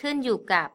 ขึ้นอยู่กับ